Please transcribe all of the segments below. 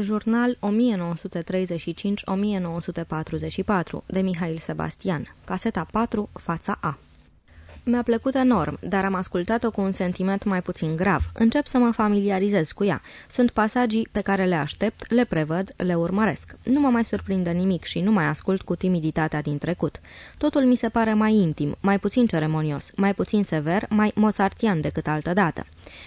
Jurnal 1935-1944 de Mihail Sebastian. Caseta 4, fața A mi-a plăcut enorm, dar am ascultat-o cu un sentiment mai puțin grav. Încep să mă familiarizez cu ea. Sunt pasagii pe care le aștept, le prevăd, le urmăresc. Nu mă mai surprinde nimic și nu mai ascult cu timiditatea din trecut. Totul mi se pare mai intim, mai puțin ceremonios, mai puțin sever, mai mozartian decât altădată.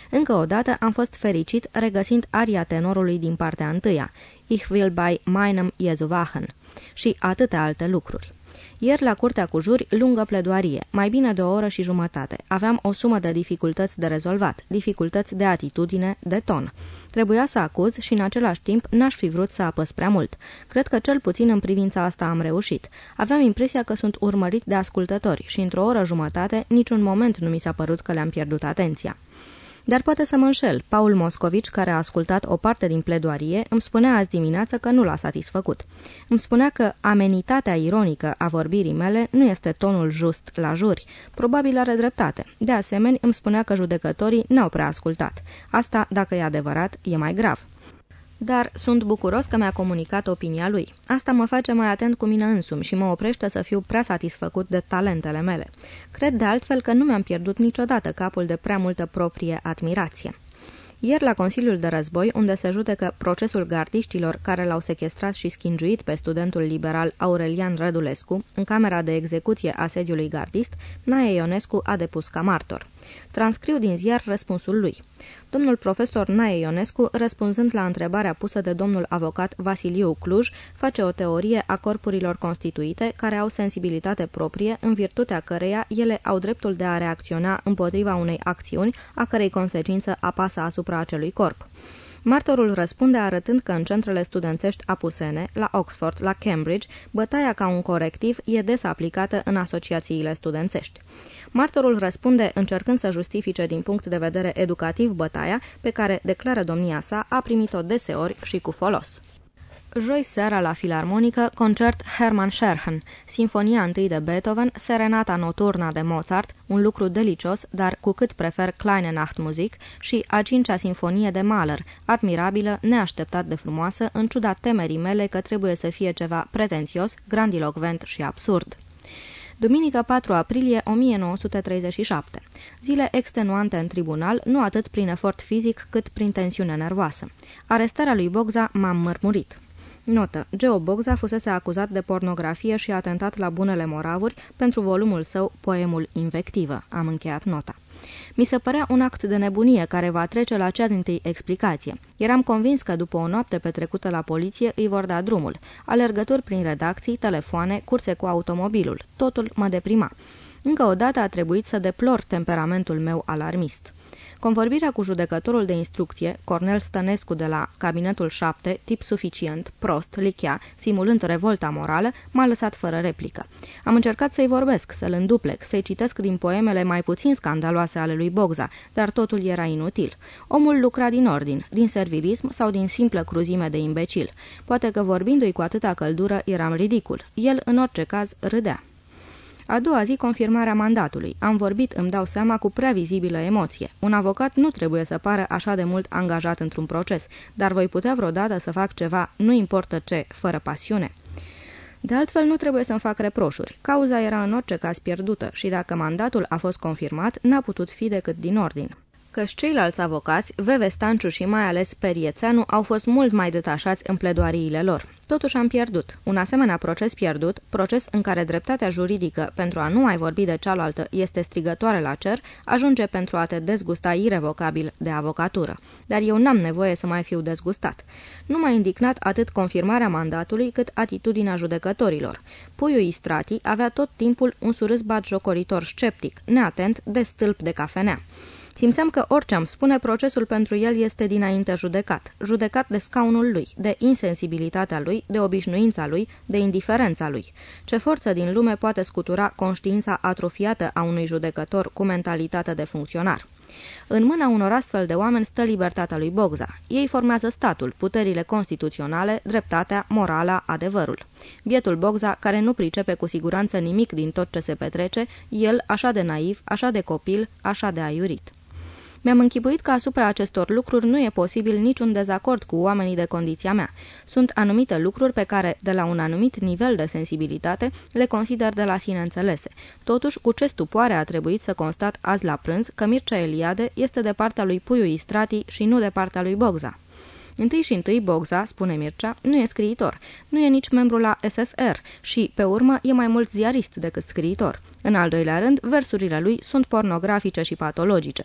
Încă o dată am fost fericit regăsind aria tenorului din partea întâia, Ich will bei meinem Jesu wachen, și atâtea alte lucruri. Ieri, la curtea cu juri, lungă pledoarie, mai bine de o oră și jumătate. Aveam o sumă de dificultăți de rezolvat, dificultăți de atitudine, de ton. Trebuia să acuz și în același timp n-aș fi vrut să apăs prea mult. Cred că cel puțin în privința asta am reușit. Aveam impresia că sunt urmărit de ascultători și într-o oră jumătate niciun moment nu mi s-a părut că le-am pierdut atenția. Dar poate să mă înșel. Paul Moscovici, care a ascultat o parte din pledoarie, îmi spunea azi dimineață că nu l-a satisfăcut. Îmi spunea că amenitatea ironică a vorbirii mele nu este tonul just la juri. Probabil are dreptate. De asemenea, îmi spunea că judecătorii n-au prea ascultat. Asta, dacă e adevărat, e mai grav. Dar sunt bucuros că mi-a comunicat opinia lui. Asta mă face mai atent cu mine însumi și mă oprește să fiu prea satisfăcut de talentele mele. Cred de altfel că nu mi-am pierdut niciodată capul de prea multă proprie admirație. Ieri la Consiliul de Război, unde se judecă procesul gardiștilor care l-au sequestrat și schingiuit pe studentul liberal Aurelian Rădulescu, în camera de execuție a sediului gardist, Nae Ionescu a depus ca martor. Transcriu din ziar răspunsul lui. Domnul profesor Nae Ionescu, răspunzând la întrebarea pusă de domnul avocat Vasiliu Cluj, face o teorie a corpurilor constituite care au sensibilitate proprie, în virtutea căreia ele au dreptul de a reacționa împotriva unei acțiuni, a cărei consecință apasă asupra acelui corp. Martorul răspunde arătând că în centrele studențești apusene, la Oxford, la Cambridge, bătaia ca un corectiv e des aplicată în asociațiile studențești. Martorul răspunde încercând să justifice din punct de vedere educativ bătaia pe care, declară domnia sa, a primit-o deseori și cu folos. Joi seara la filarmonică, concert Hermann Scherchen, Sinfonia întâi de Beethoven, Serenata nocturna de Mozart, un lucru delicios, dar cu cât prefer Kleine Nachtmusik, și a cincea sinfonie de Mahler, admirabilă, neașteptat de frumoasă, în ciuda temerii mele că trebuie să fie ceva pretențios, grandilocvent și absurd. Duminică 4 aprilie 1937. Zile extenuante în tribunal, nu atât prin efort fizic cât prin tensiune nervoasă. Arestarea lui Bogza m-a mărmurit. Notă. Geo Bogza fusese acuzat de pornografie și atentat la bunele moravuri pentru volumul său Poemul Invectivă. Am încheiat nota. Mi se părea un act de nebunie care va trece la cea din tâi explicație. Eram convins că după o noapte petrecută la poliție îi vor da drumul. Alergături prin redacții, telefoane, curse cu automobilul. Totul mă deprima. Încă o dată a trebuit să deplor temperamentul meu alarmist. Convorbirea cu judecătorul de instrucție, Cornel Stănescu de la Cabinetul 7, tip suficient, prost, lichea, simulând revolta morală, m-a lăsat fără replică. Am încercat să-i vorbesc, să-l înduplec, să-i citesc din poemele mai puțin scandaloase ale lui Bogza, dar totul era inutil. Omul lucra din ordin, din servilism sau din simplă cruzime de imbecil. Poate că vorbindu-i cu atâta căldură eram ridicul. El, în orice caz, râdea. A doua zi, confirmarea mandatului. Am vorbit, îmi dau seama, cu prea vizibilă emoție. Un avocat nu trebuie să pară așa de mult angajat într-un proces, dar voi putea vreodată să fac ceva, nu importă ce, fără pasiune. De altfel, nu trebuie să-mi fac reproșuri. Cauza era în orice caz pierdută și dacă mandatul a fost confirmat, n-a putut fi decât din ordin căci ceilalți avocați, Veve Stanciu și mai ales Periețeanu, au fost mult mai detașați în pledoariile lor. Totuși am pierdut. Un asemenea proces pierdut, proces în care dreptatea juridică, pentru a nu mai vorbi de cealaltă, este strigătoare la cer, ajunge pentru a te dezgusta irrevocabil de avocatură. Dar eu n-am nevoie să mai fiu dezgustat. Nu m-a indignat atât confirmarea mandatului cât atitudinea judecătorilor. Puiul Istrati avea tot timpul un surâs jocoritor sceptic, neatent de stâlp de cafenea. Simțeam că orice am spune, procesul pentru el este dinainte judecat. Judecat de scaunul lui, de insensibilitatea lui, de obișnuința lui, de indiferența lui. Ce forță din lume poate scutura conștiința atrofiată a unui judecător cu mentalitate de funcționar? În mâna unor astfel de oameni stă libertatea lui Bogza. Ei formează statul, puterile constituționale, dreptatea, morala, adevărul. Bietul Bogza, care nu pricepe cu siguranță nimic din tot ce se petrece, el așa de naiv, așa de copil, așa de aiurit. Mi-am închipuit că asupra acestor lucruri nu e posibil niciun dezacord cu oamenii de condiția mea. Sunt anumite lucruri pe care, de la un anumit nivel de sensibilitate, le consider de la sine înțelese. Totuși, cu ce stupoare a trebuit să constat azi la prânz că Mircea Eliade este de partea lui Puiu Istrati și nu de partea lui Bogza. Întâi și întâi, Bogza, spune Mircea, nu e scriitor, nu e nici membru la SSR și, pe urmă, e mai mult ziarist decât scriitor. În al doilea rând, versurile lui sunt pornografice și patologice.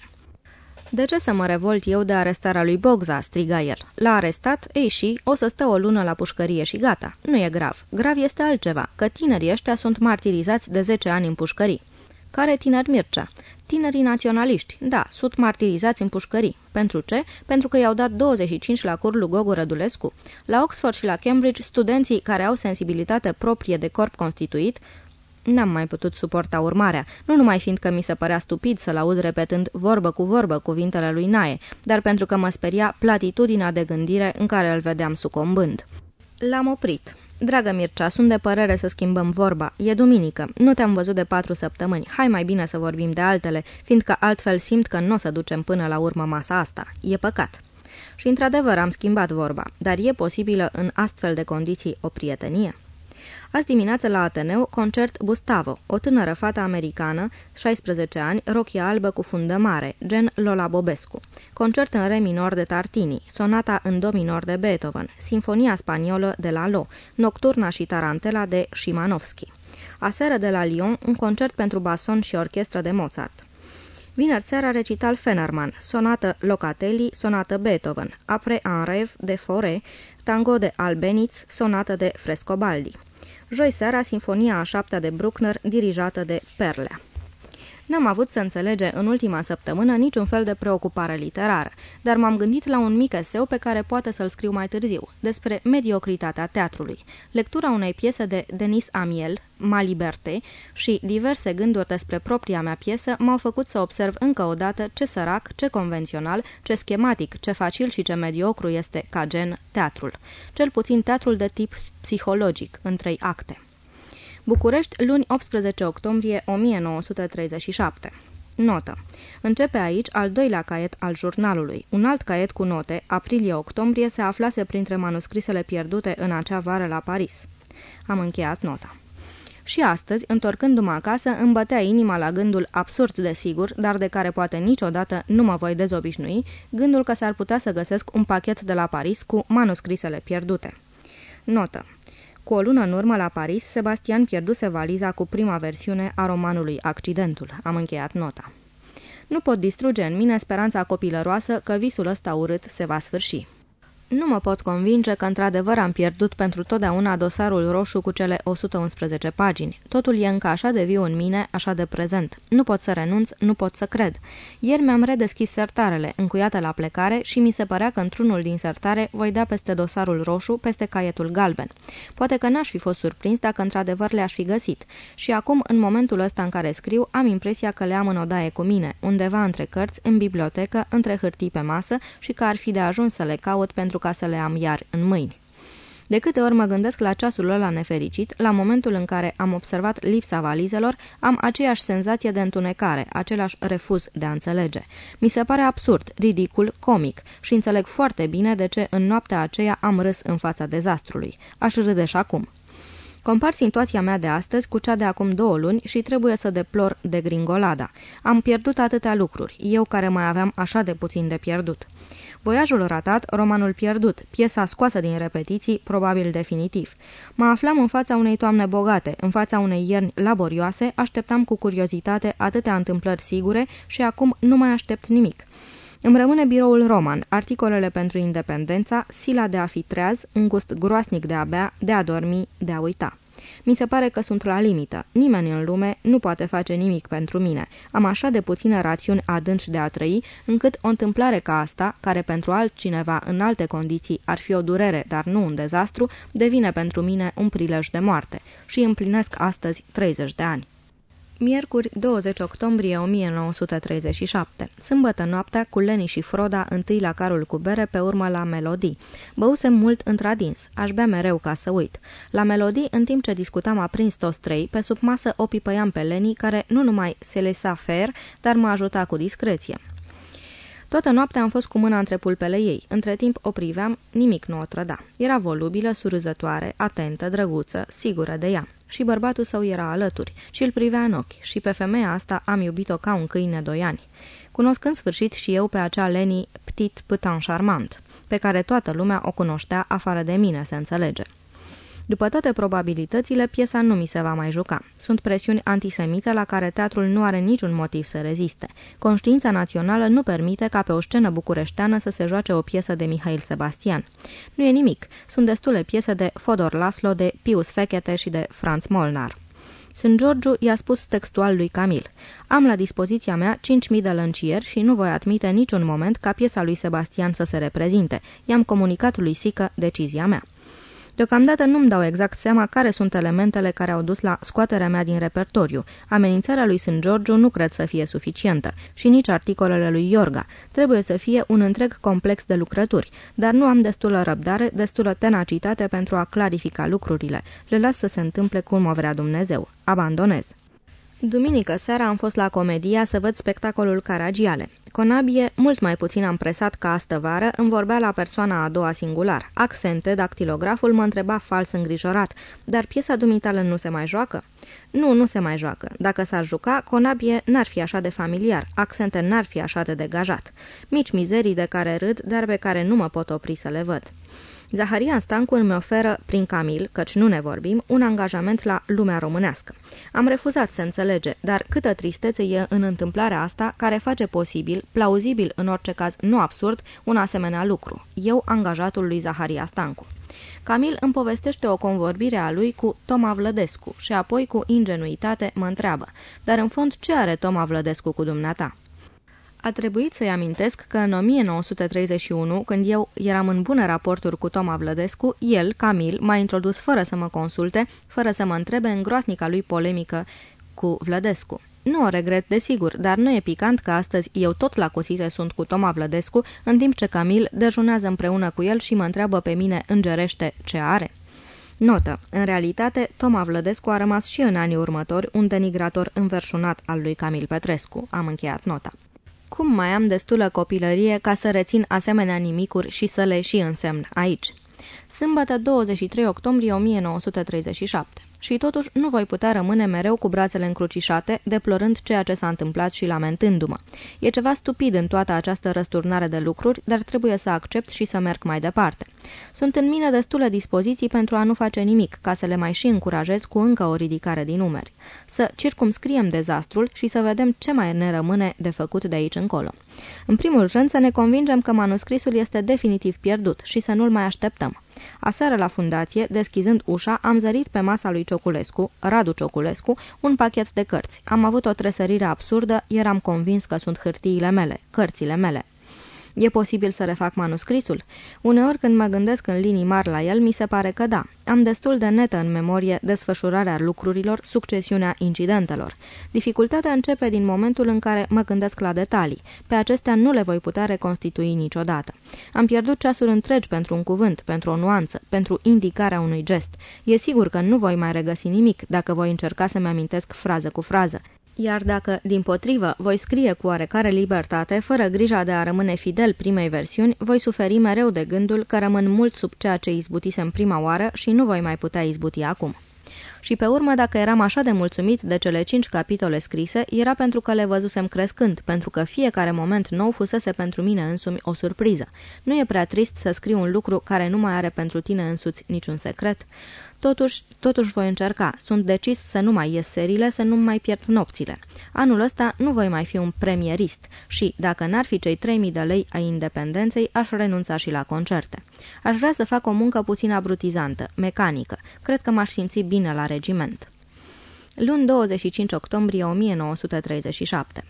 De ce să mă revolt eu de arestarea lui Bogza?" striga el. L-a arestat, ei și, o să stă o lună la pușcărie și gata. Nu e grav. Grav este altceva, că tinerii ăștia sunt martirizați de 10 ani în pușcării. Care tineri Mircea? Tinerii naționaliști, da, sunt martirizați în pușcării. Pentru ce? Pentru că i-au dat 25 la cur lui Gogo Rădulescu. La Oxford și la Cambridge, studenții care au sensibilitate proprie de corp constituit N-am mai putut suporta urmarea, nu numai fiindcă mi se părea stupid să-l aud repetând vorbă cu vorbă cuvintele lui Nae, dar pentru că mă speria platitudinea de gândire în care îl vedeam sucombând. L-am oprit. Dragă Mircea, sunt de părere să schimbăm vorba. E duminică. Nu te-am văzut de patru săptămâni. Hai mai bine să vorbim de altele, fiindcă altfel simt că nu o să ducem până la urmă masa asta. E păcat. Și într-adevăr am schimbat vorba, dar e posibilă în astfel de condiții o prietenie? Azi dimineață la Ateneu, concert Gustavo, o tânără fată americană, 16 ani, rochie albă cu fundă mare, gen Lola Bobescu. Concert în re minor de Tartini, sonata în do minor de Beethoven, sinfonia spaniolă de la Lo, nocturna și tarantela de Shimanovski. Aseară de la Lyon, un concert pentru bason și orchestră de Mozart. Vineri seara recital Fenerman, sonată Locatelli, sonată Beethoven, Apre en rev de Fore, tango de Albeniz, sonată de Frescobaldi. Joi seara, Sinfonia a șaptea de Bruckner, dirijată de Perlea. N-am avut să înțelege în ultima săptămână niciun fel de preocupare literară, dar m-am gândit la un mic eseu pe care poate să-l scriu mai târziu, despre mediocritatea teatrului. Lectura unei piese de Denis Amiel, Ma Liberte, și diverse gânduri despre propria mea piesă m-au făcut să observ încă o dată ce sărac, ce convențional, ce schematic, ce facil și ce mediocru este, ca gen, teatrul. Cel puțin teatrul de tip psihologic, în trei acte. București, luni 18 octombrie 1937. Notă. Începe aici al doilea caiet al jurnalului. Un alt caiet cu note, aprilie-octombrie, se aflase printre manuscrisele pierdute în acea vară la Paris. Am încheiat nota. Și astăzi, întorcându-mă acasă, îmi bătea inima la gândul absurd de sigur, dar de care poate niciodată nu mă voi dezobișnui, gândul că s-ar putea să găsesc un pachet de la Paris cu manuscrisele pierdute. Notă. Cu o lună în urmă la Paris, Sebastian pierduse valiza cu prima versiune a romanului Accidentul. Am încheiat nota. Nu pot distruge în mine speranța copilăroasă că visul ăsta urât se va sfârși. Nu mă pot convinge că într-adevăr am pierdut pentru totdeauna dosarul roșu cu cele 111 pagini. Totul e încă așa de viu în mine, așa de prezent. Nu pot să renunț, nu pot să cred. Ieri mi-am redeschis sertarele, încuiate la plecare, și mi se părea că într-unul din sertare voi da peste dosarul roșu, peste caietul galben. Poate că n-aș fi fost surprins dacă într-adevăr le-aș fi găsit. Și acum, în momentul ăsta în care scriu, am impresia că le am în odaie cu mine, undeva între cărți, în bibliotecă, între hârtii pe masă și că ar fi de ajuns să le caut pentru ca să le am iar în mâini. De câte ori mă gândesc la ceasul ăla nefericit, la momentul în care am observat lipsa valizelor, am aceeași senzație de întunecare, același refuz de a înțelege. Mi se pare absurd, ridicul, comic și înțeleg foarte bine de ce în noaptea aceea am râs în fața dezastrului. Aș râde și acum. Compar situația mea de astăzi cu cea de acum două luni și trebuie să deplor de gringolada. Am pierdut atâtea lucruri, eu care mai aveam așa de puțin de pierdut. Voiajul ratat, romanul pierdut, piesa scoasă din repetiții, probabil definitiv. Mă aflam în fața unei toamne bogate, în fața unei ierni laborioase, așteptam cu curiozitate atâtea întâmplări sigure și acum nu mai aștept nimic. Îmi rămâne biroul roman, articolele pentru independența, sila de a fi treaz, un gust groasnic de a bea, de a dormi, de a uita. Mi se pare că sunt la limită. Nimeni în lume nu poate face nimic pentru mine. Am așa de puține rațiuni adânci de a trăi, încât o întâmplare ca asta, care pentru altcineva în alte condiții ar fi o durere, dar nu un dezastru, devine pentru mine un prilej de moarte. Și împlinesc astăzi 30 de ani. Miercuri, 20 octombrie 1937. Sâmbătă noaptea, cu Leni și Froda, întâi la carul cu bere, pe urmă la melodii. Băusem mult într-adins. Aș bea mereu ca să uit. La melodii, în timp ce discutam aprins toți trei, pe sub masă o pipăiam pe Leni, care nu numai se lesa fer, dar mă ajuta cu discreție. Toată noaptea am fost cu mâna între pulpele ei. Între timp o priveam, nimic nu o trăda. Era volubilă, surâzătoare, atentă, drăguță, sigură de ea. Și bărbatul său era alături și îl privea în ochi. Și pe femeia asta am iubit-o ca un câine doi ani. Cunosc în sfârșit și eu pe acea Leni Petit Putan Charmant, pe care toată lumea o cunoștea afară de mine, se înțelege. După toate probabilitățile, piesa nu mi se va mai juca. Sunt presiuni antisemite la care teatrul nu are niciun motiv să reziste. Conștiința națională nu permite ca pe o scenă bucureșteană să se joace o piesă de Mihail Sebastian. Nu e nimic. Sunt destule piese de Fodor Laslo, de Pius Fechete și de Franz Molnar. Sunt Giorgiu i-a spus textual lui Camil. Am la dispoziția mea 5.000 de lăncieri și nu voi admite niciun moment ca piesa lui Sebastian să se reprezinte. I-am comunicat lui Sică decizia mea. Deocamdată nu-mi dau exact seama care sunt elementele care au dus la scoaterea mea din repertoriu. Amenințarea lui St. Georgiu nu cred să fie suficientă și nici articolele lui Iorga. Trebuie să fie un întreg complex de lucrături, dar nu am destulă răbdare, destulă tenacitate pentru a clarifica lucrurile. Le las să se întâmple cum o vrea Dumnezeu. Abandonez. Duminică seara am fost la Comedia să văd spectacolul Caragiale. Conabie, mult mai puțin am presat ca astă vară, îmi vorbea la persoana a doua singular. Accente, dactilograful mă întreba fals îngrijorat. Dar piesa dumitală nu se mai joacă? Nu, nu se mai joacă. Dacă s-ar juca, Conabie n-ar fi așa de familiar, accente n-ar fi așa de degajat. Mici mizerii de care râd, dar pe care nu mă pot opri să le văd. Zaharian Stancu îmi oferă, prin Camil, căci nu ne vorbim, un angajament la lumea românească. Am refuzat să înțelege, dar câtă tristețe e în întâmplarea asta care face posibil, plauzibil în orice caz nu absurd, un asemenea lucru. Eu, angajatul lui Zaharia Stancu. Camil îmi povestește o convorbire a lui cu Toma Vlădescu și apoi cu ingenuitate mă întreabă, dar în fond ce are Toma Vlădescu cu dumneata? A trebuit să-i amintesc că în 1931, când eu eram în bune raporturi cu Toma Vlădescu, el, Camil, m-a introdus fără să mă consulte, fără să mă întrebe în groasnica lui polemică cu Vlădescu. Nu o regret, desigur, dar nu e picant că astăzi eu tot la cosite sunt cu Toma Vlădescu, în timp ce Camil dejunează împreună cu el și mă întreabă pe mine îngerește ce are. Notă. În realitate, Toma Vlădescu a rămas și în anii următori un denigrator înverșunat al lui Camil Petrescu. Am încheiat nota. Cum mai am destulă copilărie ca să rețin asemenea nimicuri și să le și însemn aici? Sâmbătă 23 octombrie 1937 și totuși nu voi putea rămâne mereu cu brațele încrucișate, deplorând ceea ce s-a întâmplat și lamentându-mă. E ceva stupid în toată această răsturnare de lucruri, dar trebuie să accept și să merg mai departe. Sunt în mine destule dispoziții pentru a nu face nimic, ca să le mai și încurajez cu încă o ridicare din numeri. Să circumscriem dezastrul și să vedem ce mai ne rămâne de făcut de aici încolo. În primul rând să ne convingem că manuscrisul este definitiv pierdut și să nu-l mai așteptăm. Aseară la fundație, deschizând ușa, am zărit pe masa lui Cioculescu, Radu Cioculescu, un pachet de cărți. Am avut o tresărire absurdă, eram convins că sunt hârtiile mele, cărțile mele. E posibil să refac manuscrisul? Uneori când mă gândesc în linii mari la el, mi se pare că da. Am destul de netă în memorie desfășurarea lucrurilor, succesiunea incidentelor. Dificultatea începe din momentul în care mă gândesc la detalii. Pe acestea nu le voi putea reconstitui niciodată. Am pierdut ceasuri întregi pentru un cuvânt, pentru o nuanță, pentru indicarea unui gest. E sigur că nu voi mai regăsi nimic dacă voi încerca să-mi amintesc frază cu frază. Iar dacă, din potrivă, voi scrie cu oarecare libertate, fără grija de a rămâne fidel primei versiuni, voi suferi mereu de gândul că rămân mult sub ceea ce izbutisem prima oară și nu voi mai putea izbuti acum. Și pe urmă, dacă eram așa de mulțumit de cele cinci capitole scrise, era pentru că le văzusem crescând, pentru că fiecare moment nou fusese pentru mine însumi o surpriză. Nu e prea trist să scriu un lucru care nu mai are pentru tine însuți niciun secret? Totuși, totuși voi încerca. Sunt decis să nu mai ies serile, să nu mai pierd nopțile. Anul ăsta nu voi mai fi un premierist și, dacă n-ar fi cei 3000 de lei ai independenței, aș renunța și la concerte. Aș vrea să fac o muncă puțin abrutizantă, mecanică. Cred că m-aș simți bine la regiment. Luni 25 octombrie 1937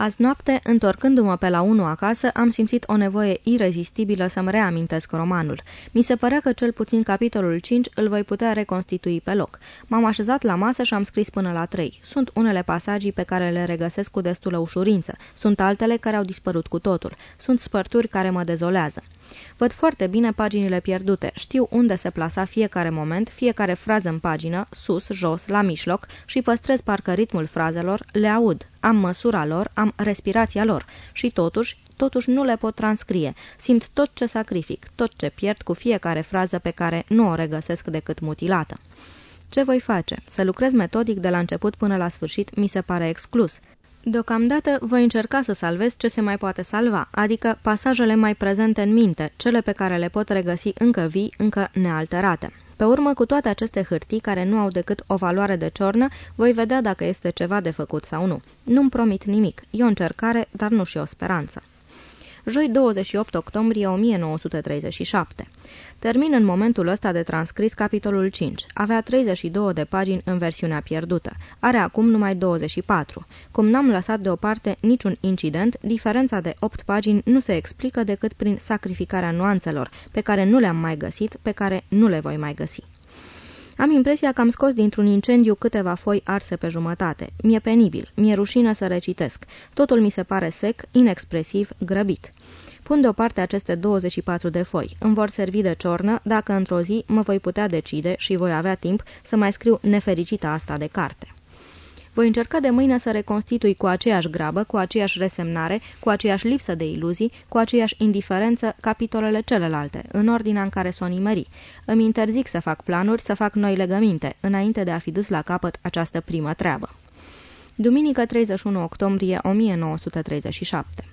Azi noapte, întorcându-mă pe la 1 acasă, am simțit o nevoie irezistibilă să-mi reamintesc romanul. Mi se părea că cel puțin capitolul 5 îl voi putea reconstitui pe loc. M-am așezat la masă și am scris până la 3. Sunt unele pasagii pe care le regăsesc cu destulă ușurință. Sunt altele care au dispărut cu totul. Sunt spărturi care mă dezolează. Văd foarte bine paginile pierdute, știu unde se plasa fiecare moment, fiecare frază în pagină, sus, jos, la mijloc și păstrez parcă ritmul frazelor, le aud, am măsura lor, am respirația lor și totuși totuși nu le pot transcrie. Simt tot ce sacrific, tot ce pierd cu fiecare frază pe care nu o regăsesc decât mutilată. Ce voi face? Să lucrez metodic de la început până la sfârșit mi se pare exclus. Deocamdată voi încerca să salvez ce se mai poate salva, adică pasajele mai prezente în minte, cele pe care le pot regăsi încă vii, încă nealterate. Pe urmă, cu toate aceste hârtii care nu au decât o valoare de ciornă, voi vedea dacă este ceva de făcut sau nu. Nu-mi promit nimic. E o încercare, dar nu și o speranță joi 28 octombrie 1937. Termin în momentul ăsta de transcris capitolul 5. Avea 32 de pagini în versiunea pierdută. Are acum numai 24. Cum n-am lăsat deoparte niciun incident, diferența de 8 pagini nu se explică decât prin sacrificarea nuanțelor, pe care nu le-am mai găsit, pe care nu le voi mai găsi. Am impresia că am scos dintr-un incendiu câteva foi arse pe jumătate. Mi-e penibil, mi-e rușină să recitesc. Totul mi se pare sec, inexpresiv, grăbit. Pun deoparte aceste 24 de foi. Îmi vor servi de ciornă dacă într-o zi mă voi putea decide și voi avea timp să mai scriu nefericita asta de carte. Voi încerca de mâine să reconstitui cu aceeași grabă, cu aceeași resemnare, cu aceeași lipsă de iluzii, cu aceeași indiferență capitolele celelalte, în ordinea în care s-o nimeri. Îmi interzic să fac planuri, să fac noi legăminte, înainte de a fi dus la capăt această primă treabă. Duminică 31 octombrie 1937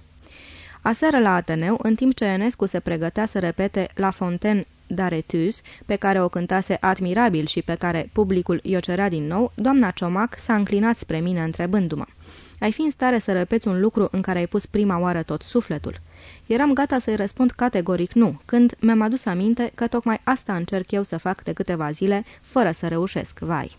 Aseară la Ateneu, în timp ce Enescu se pregătea să repete La Fontaine d'Aretus, pe care o cântase admirabil și pe care publicul i-o cerea din nou, doamna Ciomac s-a înclinat spre mine întrebându-mă. Ai fi în stare să repeți un lucru în care ai pus prima oară tot sufletul?" Eram gata să-i răspund categoric nu, când mi-am adus aminte că tocmai asta încerc eu să fac de câteva zile, fără să reușesc, vai.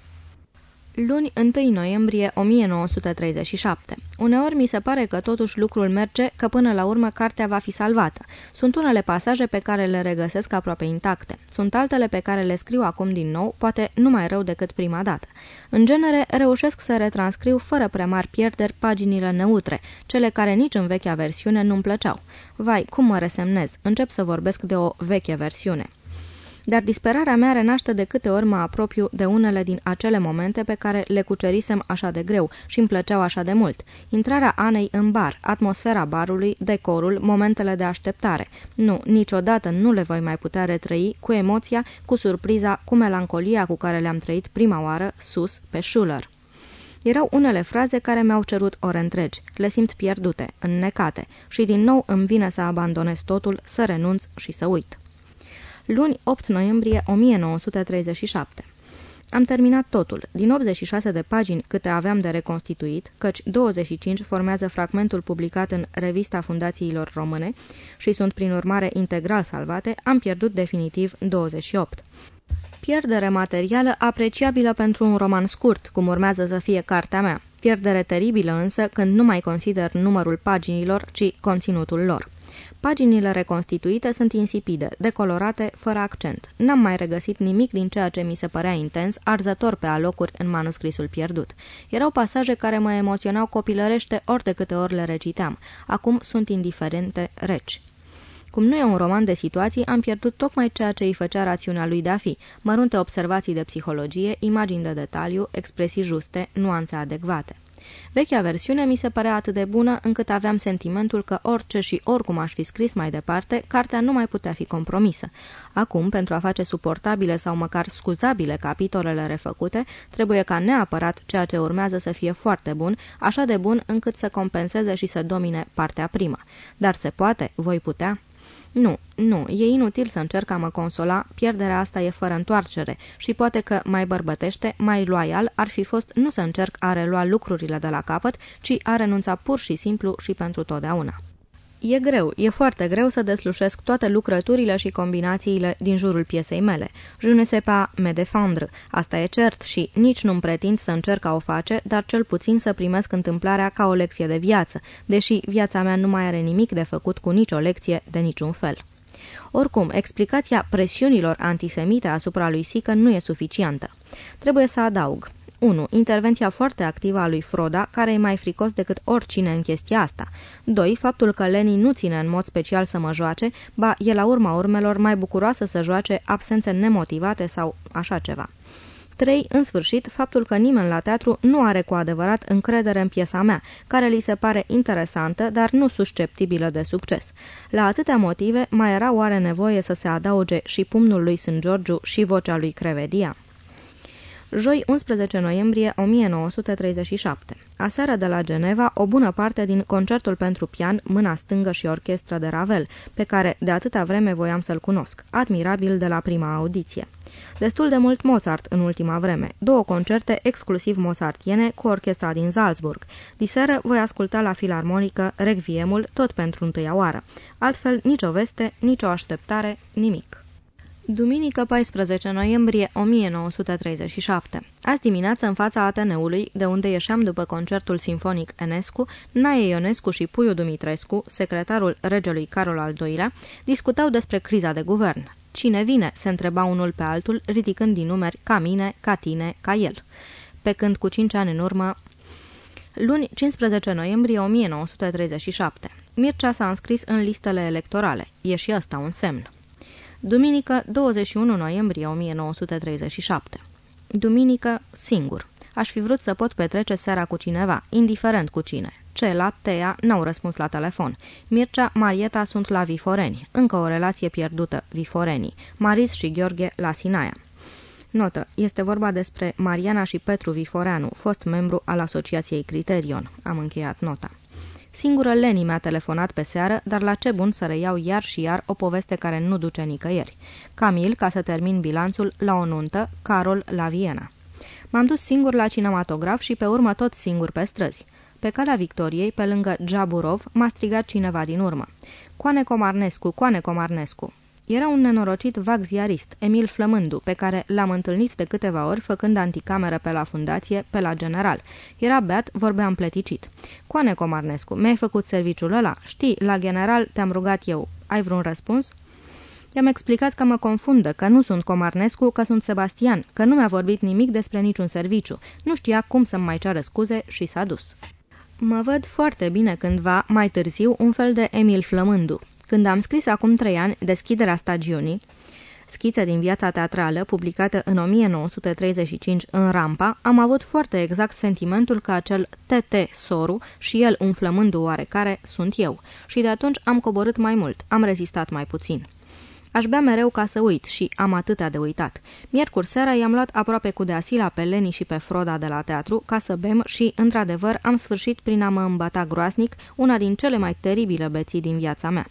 Luni 1 noiembrie 1937. Uneori mi se pare că totuși lucrul merge, că până la urmă cartea va fi salvată. Sunt unele pasaje pe care le regăsesc aproape intacte. Sunt altele pe care le scriu acum din nou, poate nu mai rău decât prima dată. În genere, reușesc să retranscriu fără prea mari pierderi paginile neutre, cele care nici în vechea versiune nu-mi plăceau. Vai, cum mă resemnez, încep să vorbesc de o veche versiune dar disperarea mea renaște de câte ori mă apropiu de unele din acele momente pe care le cucerisem așa de greu și îmi plăceau așa de mult. Intrarea Anei în bar, atmosfera barului, decorul, momentele de așteptare. Nu, niciodată nu le voi mai putea retrăi cu emoția, cu surpriza, cu melancolia cu care le-am trăit prima oară sus pe Schuller. Erau unele fraze care mi-au cerut ore întregi. Le simt pierdute, înnecate și din nou îmi vine să abandonez totul, să renunț și să uit luni 8 noiembrie 1937. Am terminat totul. Din 86 de pagini câte aveam de reconstituit, căci 25 formează fragmentul publicat în Revista Fundațiilor Române și sunt prin urmare integral salvate, am pierdut definitiv 28. Pierdere materială apreciabilă pentru un roman scurt, cum urmează să fie cartea mea. Pierdere teribilă însă când nu mai consider numărul paginilor, ci conținutul lor. Paginile reconstituite sunt insipide, decolorate, fără accent. N-am mai regăsit nimic din ceea ce mi se părea intens, arzător pe alocuri în manuscrisul pierdut. Erau pasaje care mă emoționau copilărește ori de câte ori le reciteam. Acum sunt indiferente, reci. Cum nu e un roman de situații, am pierdut tocmai ceea ce îi făcea rațiunea lui de a fi, mărunte observații de psihologie, imagini de detaliu, expresii juste, nuanțe adecvate. Vechea versiune mi se părea atât de bună încât aveam sentimentul că orice și oricum aș fi scris mai departe, cartea nu mai putea fi compromisă. Acum, pentru a face suportabile sau măcar scuzabile capitolele refăcute, trebuie ca neapărat ceea ce urmează să fie foarte bun, așa de bun încât să compenseze și să domine partea prima. Dar se poate? Voi putea? Nu, nu, e inutil să încerc a mă consola, pierderea asta e fără întoarcere și poate că mai bărbătește, mai loial ar fi fost nu să încerc a relua lucrurile de la capăt, ci a renunța pur și simplu și pentru totdeauna. E greu, e foarte greu să deslușesc toate lucrăturile și combinațiile din jurul piesei mele. Je ne sais pas me défendre, asta e cert și nici nu-mi pretind să încerc a o face, dar cel puțin să primesc întâmplarea ca o lecție de viață, deși viața mea nu mai are nimic de făcut cu nicio lecție de niciun fel. Oricum, explicația presiunilor antisemite asupra lui Sică nu e suficientă. Trebuie să adaug. 1. Intervenția foarte activă a lui Froda, care e mai fricos decât oricine în chestia asta. 2. Faptul că Leni nu ține în mod special să mă joace, ba e la urma urmelor mai bucuroasă să joace absențe nemotivate sau așa ceva. 3. În sfârșit, faptul că nimeni la teatru nu are cu adevărat încredere în piesa mea, care li se pare interesantă, dar nu susceptibilă de succes. La atâtea motive, mai era oare nevoie să se adauge și pumnul lui St. Georgiu și vocea lui Crevedia? Joi 11 noiembrie 1937. Aseară de la Geneva, o bună parte din concertul pentru pian, mâna stângă și orchestră de Ravel, pe care de atâta vreme voiam să-l cunosc, admirabil de la prima audiție. Destul de mult Mozart în ultima vreme, două concerte exclusiv mozartiene cu orchestra din Salzburg. Diseară voi asculta la filarmonică Requiemul tot pentru întâia oară. Altfel, nicio veste, nicio așteptare, nimic. Duminică 14 noiembrie 1937. Azi dimineață în fața Ateneului, de unde ieșeam după concertul sinfonic Enescu, Nae Ionescu și Puiu Dumitrescu, secretarul regelui Carol al II-lea, discutau despre criza de guvern. Cine vine?" se întreba unul pe altul, ridicând din numeri ca mine, ca tine, ca el. Pe când cu cinci ani în urmă... Luni, 15 noiembrie 1937. Mircea s-a înscris în listele electorale. E și ăsta un semn. Duminică, 21 noiembrie 1937. Duminică, singur. Aș fi vrut să pot petrece seara cu cineva, indiferent cu cine. Cela, Tea, n-au răspuns la telefon. Mircea, Marieta sunt la Viforeni. Încă o relație pierdută, Viforenii. Maris și Gheorghe la Sinaia. Notă. Este vorba despre Mariana și Petru Viforeanu, fost membru al Asociației Criterion. Am încheiat nota. Singură Leni mi-a telefonat pe seară, dar la ce bun să reiau iar și iar o poveste care nu duce nicăieri. Camil, ca să termin bilanțul, la o nuntă, Carol la Viena. M-am dus singur la cinematograf și pe urmă tot singur pe străzi. Pe calea Victoriei, pe lângă Jaburov, m-a strigat cineva din urmă. Coane Comarnescu, Coane Comarnescu. Era un nenorocit vag ziarist, Emil Flămându, pe care l-am întâlnit de câteva ori făcând anticameră pe la fundație, pe la general. Era beat, vorbea împleticit. Coane Comarnescu, mi-ai făcut serviciul ăla? Știi, la general te-am rugat eu. Ai vreun răspuns?" I-am explicat că mă confundă, că nu sunt Comarnescu, că sunt Sebastian, că nu mi-a vorbit nimic despre niciun serviciu. Nu știa cum să-mi mai ceară scuze și s-a dus. Mă văd foarte bine cândva, mai târziu, un fel de Emil Flămându. Când am scris acum trei ani deschiderea stagiunii, schiță din viața teatrală, publicată în 1935 în Rampa, am avut foarte exact sentimentul că acel TT Soru și el umflămându oarecare sunt eu. Și de atunci am coborât mai mult, am rezistat mai puțin. Aș bea mereu ca să uit și am atâtea de uitat. Miercuri seara i-am luat aproape cu deasila pe Leni și pe Froda de la teatru ca să bem și, într-adevăr, am sfârșit prin a mă îmbăta groasnic una din cele mai teribile beții din viața mea.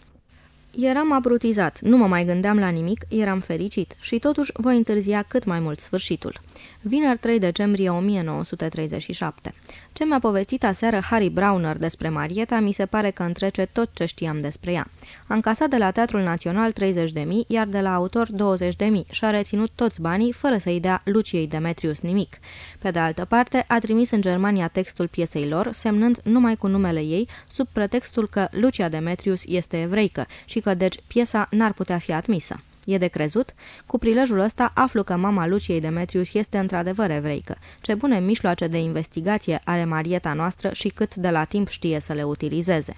Eram abrutizat, nu mă mai gândeam la nimic, eram fericit. Și totuși voi întârzia cât mai mult sfârșitul. Vineri 3 decembrie 1937. Ce mi-a povestit aseară Harry Browner despre Marieta mi se pare că întrece tot ce știam despre ea. A încasat de la Teatrul Național 30.000, iar de la autor 20.000 și a reținut toți banii fără să-i dea Luciei Demetrius nimic. Pe de altă parte, a trimis în Germania textul piesei lor, semnând numai cu numele ei, sub pretextul că Lucia Demetrius este evreică și că deci piesa n-ar putea fi admisă. E de crezut? Cu prilejul ăsta aflu că mama Luciei Demetrius este într-adevăr evreică. Ce bune mijloace de investigație are Marieta noastră și cât de la timp știe să le utilizeze.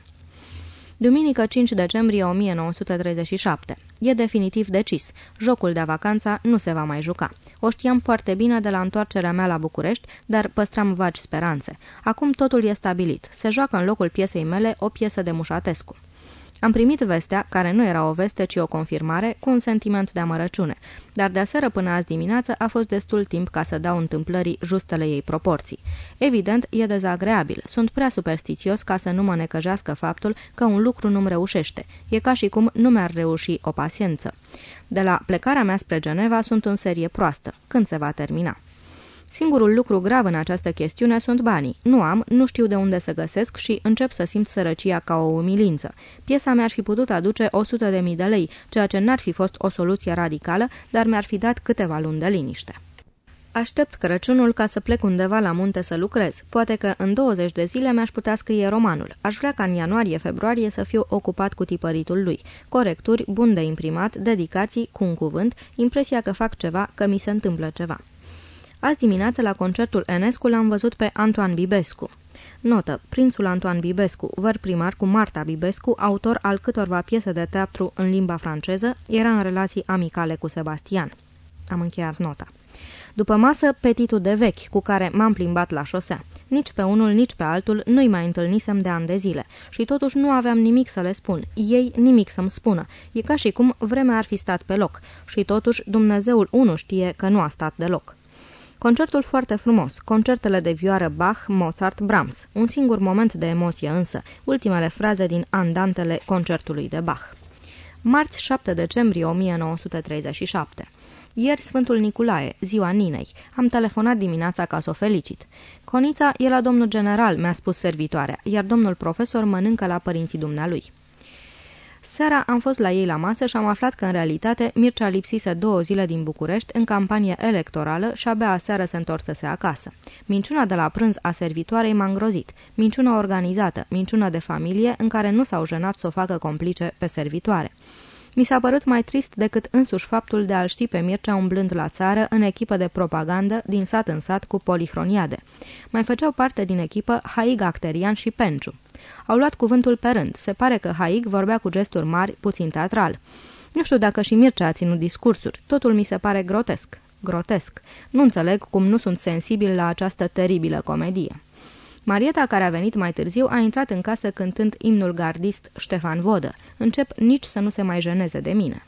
Duminică 5 decembrie 1937. E definitiv decis. Jocul de vacanța nu se va mai juca. O știam foarte bine de la întoarcerea mea la București, dar păstram vagi speranțe. Acum totul e stabilit. Se joacă în locul piesei mele o piesă de Mușatescu. Am primit vestea, care nu era o veste, ci o confirmare, cu un sentiment de amărăciune, dar de aseară până azi dimineață a fost destul timp ca să dau întâmplării justele ei proporții. Evident, e dezagreabil. Sunt prea superstițios ca să nu mă necăjească faptul că un lucru nu-mi reușește. E ca și cum nu mi-ar reuși o paciență. De la plecarea mea spre Geneva sunt în serie proastă. Când se va termina? Singurul lucru grav în această chestiune sunt banii. Nu am, nu știu de unde să găsesc și încep să simt sărăcia ca o umilință. Piesa mi-ar fi putut aduce 100 de mii de lei, ceea ce n-ar fi fost o soluție radicală, dar mi-ar fi dat câteva luni de liniște. Aștept Crăciunul ca să plec undeva la munte să lucrez. Poate că în 20 de zile mi-aș putea scrie romanul. Aș vrea ca în ianuarie-februarie să fiu ocupat cu tipăritul lui. Corecturi, bun de imprimat, dedicații, cu un cuvânt, impresia că fac ceva, că mi se întâmplă ceva. Azi dimineață la concertul Enescu l-am văzut pe Antoine Bibescu. Notă. Prințul Antoine Bibescu, văr primar cu Marta Bibescu, autor al câtorva piese de teatru în limba franceză, era în relații amicale cu Sebastian. Am încheiat nota. După masă, petitul de vechi, cu care m-am plimbat la șosea. Nici pe unul, nici pe altul nu-i mai întâlnisem de ani de zile și totuși nu aveam nimic să le spun, ei nimic să-mi spună. E ca și cum vremea ar fi stat pe loc și totuși Dumnezeul unu știe că nu a stat deloc. Concertul foarte frumos, concertele de vioară Bach, Mozart, Brahms. Un singur moment de emoție însă, ultimele fraze din andantele concertului de Bach. Marți 7 decembrie 1937 ieri Sfântul Nicolae, ziua Ninei. Am telefonat dimineața ca să o felicit. Conița e la domnul general, mi-a spus servitoarea, iar domnul profesor mănâncă la părinții dumnealui. Seara am fost la ei la masă și am aflat că, în realitate, Mircea lipsise două zile din București în campanie electorală și abia aseară se întorsese acasă. Minciuna de la prânz a servitoarei m-a îngrozit. Minciuna organizată, minciuna de familie, în care nu s-au jenat să o facă complice pe servitoare. Mi s-a părut mai trist decât însuși faptul de a-l ști pe Mircea umblând la țară în echipă de propagandă din sat în sat cu polihroniade. Mai făceau parte din echipă Haig Acterian și Penciu. Au luat cuvântul pe rând. Se pare că Haig vorbea cu gesturi mari, puțin teatral. Nu știu dacă și Mircea a ținut discursuri. Totul mi se pare grotesc. Grotesc. Nu înțeleg cum nu sunt sensibil la această teribilă comedie. Marieta, care a venit mai târziu, a intrat în casă cântând imnul gardist Ștefan Vodă. Încep nici să nu se mai jeneze de mine.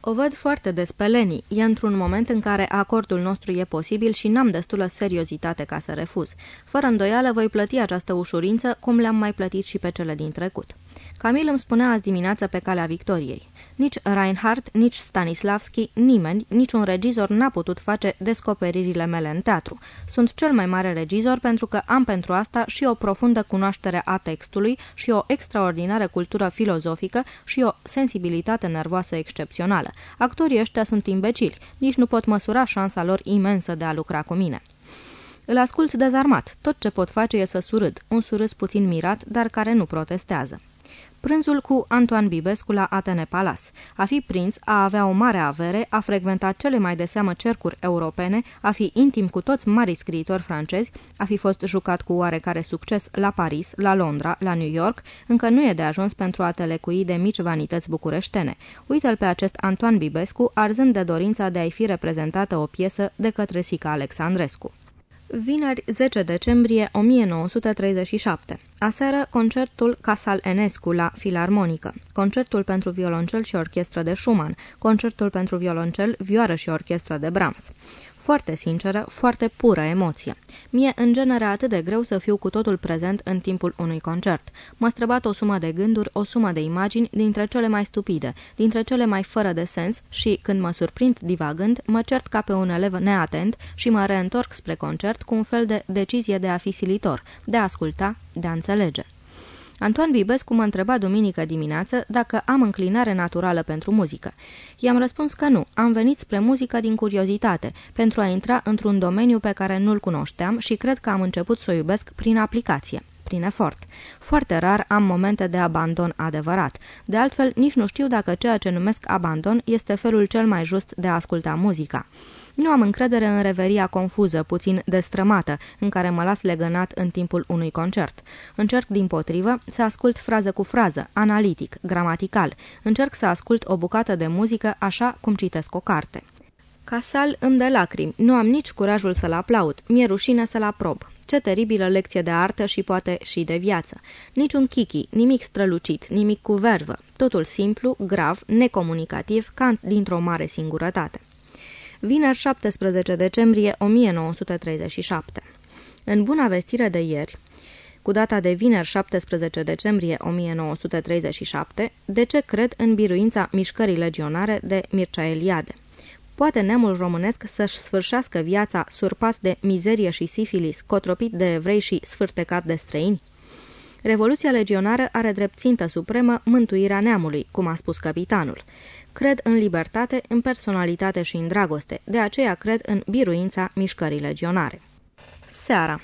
O văd foarte des pe Leni. E într-un moment în care acordul nostru e posibil și n-am destulă seriozitate ca să refuz. Fără îndoială voi plăti această ușurință cum le-am mai plătit și pe cele din trecut. Camil îmi spunea azi dimineață pe calea victoriei. Nici Reinhardt, nici Stanislavski, nimeni, niciun regizor n-a putut face descoperirile mele în teatru. Sunt cel mai mare regizor pentru că am pentru asta și o profundă cunoaștere a textului și o extraordinară cultură filozofică și o sensibilitate nervoasă excepțională. Actorii ăștia sunt imbecili, nici nu pot măsura șansa lor imensă de a lucra cu mine. Îl ascult dezarmat. Tot ce pot face e să surâd, un surâs puțin mirat, dar care nu protestează. Prânzul cu Antoine Bibescu la Atene Palace. A fi prinț, a avea o mare avere, a frecventat cele mai de seamă cercuri europene, a fi intim cu toți mari scriitori francezi, a fi fost jucat cu oarecare succes la Paris, la Londra, la New York, încă nu e de ajuns pentru a telecui de mici vanități bucureștene. Uită-l pe acest Antoine Bibescu, arzând de dorința de a-i fi reprezentată o piesă de către Sica Alexandrescu. Vineri 10 decembrie 1937. Aseară, concertul Casal Enescu la Filarmonică, concertul pentru violoncel și orchestră de Schumann, concertul pentru violoncel, vioară și orchestră de Brahms foarte sinceră, foarte pură emoție. Mie, în genere, atât de greu să fiu cu totul prezent în timpul unui concert. Mă străbat o sumă de gânduri, o sumă de imagini, dintre cele mai stupide, dintre cele mai fără de sens și, când mă surprind divagând, mă cert ca pe un elev neatent și mă reîntorc spre concert cu un fel de decizie de a fi silitor, de a asculta, de a înțelege. Antoine Bibescu mă întreba duminică dimineață dacă am înclinare naturală pentru muzică. I-am răspuns că nu, am venit spre muzică din curiozitate, pentru a intra într-un domeniu pe care nu-l cunoșteam și cred că am început să o iubesc prin aplicație prin efort. Foarte rar am momente de abandon adevărat. De altfel, nici nu știu dacă ceea ce numesc abandon este felul cel mai just de a asculta muzica. Nu am încredere în reveria confuză, puțin destrămată, în care mă las legănat în timpul unui concert. Încerc, din potrivă, să ascult frază cu frază, analitic, gramatical. Încerc să ascult o bucată de muzică așa cum citesc o carte. Casal îmi dă lacrimi. Nu am nici curajul să-l aplaud. Mi-e rușine să-l aprob. Ce teribilă lecție de artă și poate și de viață. Niciun chichi, nimic strălucit, nimic cu vervă. Totul simplu, grav, necomunicativ, ca dintr-o mare singurătate vineri 17 decembrie 1937. În buna vestire de ieri, cu data de vineri 17 decembrie 1937, de ce cred în biruința mișcării legionare de Mircea Eliade. Poate neamul românesc să-și sfârșească viața surpat de mizerie și sifilis, cotropit de evrei și sfârtecat de străini? Revoluția legionară are drept țintă supremă mântuirea neamului, cum a spus capitanul. Cred în libertate, în personalitate și în dragoste, de aceea cred în biruința mișcării legionare. Seara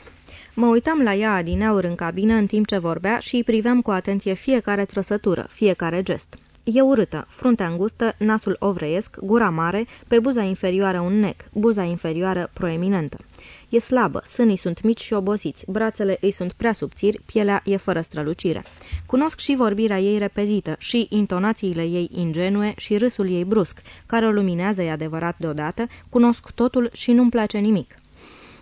Mă uitam la ea adineauri în cabină în timp ce vorbea și îi priveam cu atenție fiecare trăsătură, fiecare gest. E urâtă, fruntea îngustă, nasul ovreiesc, gura mare, pe buza inferioară un nec, buza inferioară proeminentă. E slabă, sânii sunt mici și obosiți, brațele îi sunt prea subțiri, pielea e fără strălucire. Cunosc și vorbirea ei repezită, și intonațiile ei ingenue și râsul ei brusc, care o luminează, e adevărat deodată, cunosc totul și nu-mi place nimic.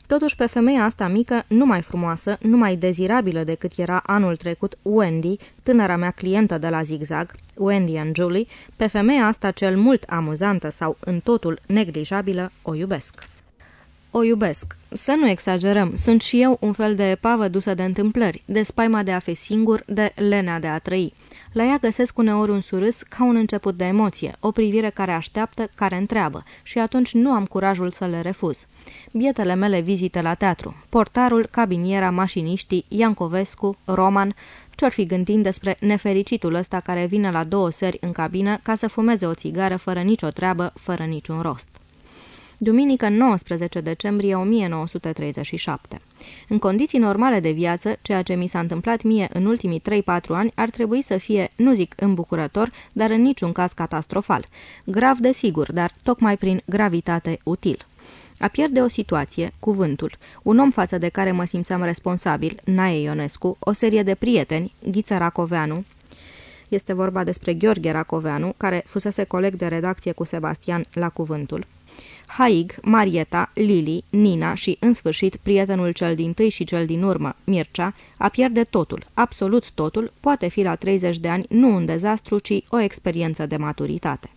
Totuși, pe femeia asta mică, nu mai frumoasă, nu mai dezirabilă decât era anul trecut Wendy, tânăra mea clientă de la Zigzag, Wendy and Julie, pe femeia asta cel mult amuzantă sau în totul neglijabilă, o iubesc. O iubesc. Să nu exagerăm, sunt și eu un fel de pavă dusă de întâmplări, de spaima de a fi singur, de lenea de a trăi. La ea găsesc uneori un surâs ca un început de emoție, o privire care așteaptă, care întreabă, și atunci nu am curajul să le refuz. Bietele mele vizite la teatru, portarul, cabiniera, mașiniștii, Iancovescu, Roman, ce-or fi gândind despre nefericitul ăsta care vine la două seri în cabină ca să fumeze o țigară fără nicio treabă, fără niciun rost duminică 19 decembrie 1937. În condiții normale de viață, ceea ce mi s-a întâmplat mie în ultimii 3-4 ani ar trebui să fie, nu zic îmbucurător, dar în niciun caz catastrofal. Grav de sigur, dar tocmai prin gravitate util. A pierde o situație, cuvântul, un om față de care mă simțeam responsabil, Nae Ionescu, o serie de prieteni, Ghiță Racoveanu, este vorba despre Gheorghe Racoveanu, care fusese coleg de redacție cu Sebastian la cuvântul, Haig, Marieta, Lili, Nina și, în sfârșit, prietenul cel din tâi și cel din urmă, Mircea, a pierde totul, absolut totul, poate fi la 30 de ani nu un dezastru, ci o experiență de maturitate.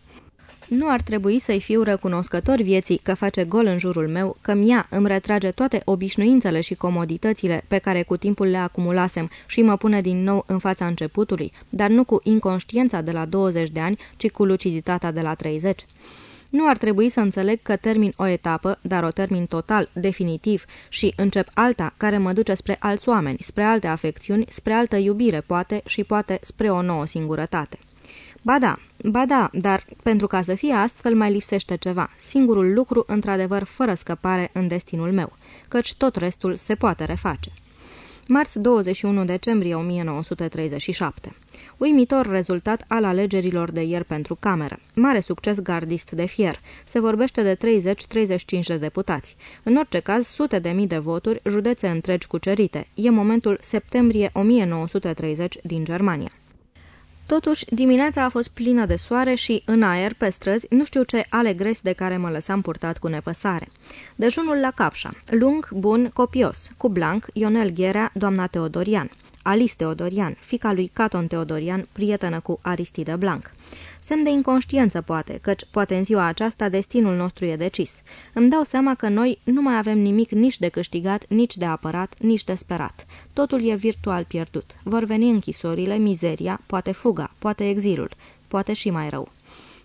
Nu ar trebui să-i fiu recunoscător vieții că face gol în jurul meu, că mi-a îmi retrage toate obișnuințele și comoditățile pe care cu timpul le acumulasem și mă pune din nou în fața începutului, dar nu cu inconștiența de la 20 de ani, ci cu luciditatea de la 30. Nu ar trebui să înțeleg că termin o etapă, dar o termin total, definitiv, și încep alta care mă duce spre alți oameni, spre alte afecțiuni, spre altă iubire, poate, și poate spre o nouă singurătate. Ba da, ba da, dar pentru ca să fie astfel mai lipsește ceva, singurul lucru într-adevăr fără scăpare în destinul meu, căci tot restul se poate reface. Marți 21 decembrie 1937 Uimitor rezultat al alegerilor de ieri pentru cameră. Mare succes gardist de fier. Se vorbește de 30-35 de deputați. În orice caz, sute de mii de voturi, județe întregi cucerite. E momentul septembrie 1930 din Germania. Totuși, dimineața a fost plină de soare și, în aer, pe străzi, nu știu ce alegres de care mă lăsam purtat cu nepăsare. Dejunul la capșa, lung, bun, copios, cu Blanc, Ionel Gherea, doamna Teodorian. Alice Teodorian, fica lui Caton Teodorian, prietenă cu Aristide Blanc. Semn de inconștiență, poate, căci poate în ziua aceasta destinul nostru e decis. Îmi dau seama că noi nu mai avem nimic nici de câștigat, nici de apărat, nici de sperat. Totul e virtual pierdut. Vor veni închisorile, mizeria, poate fuga, poate exilul, poate și mai rău.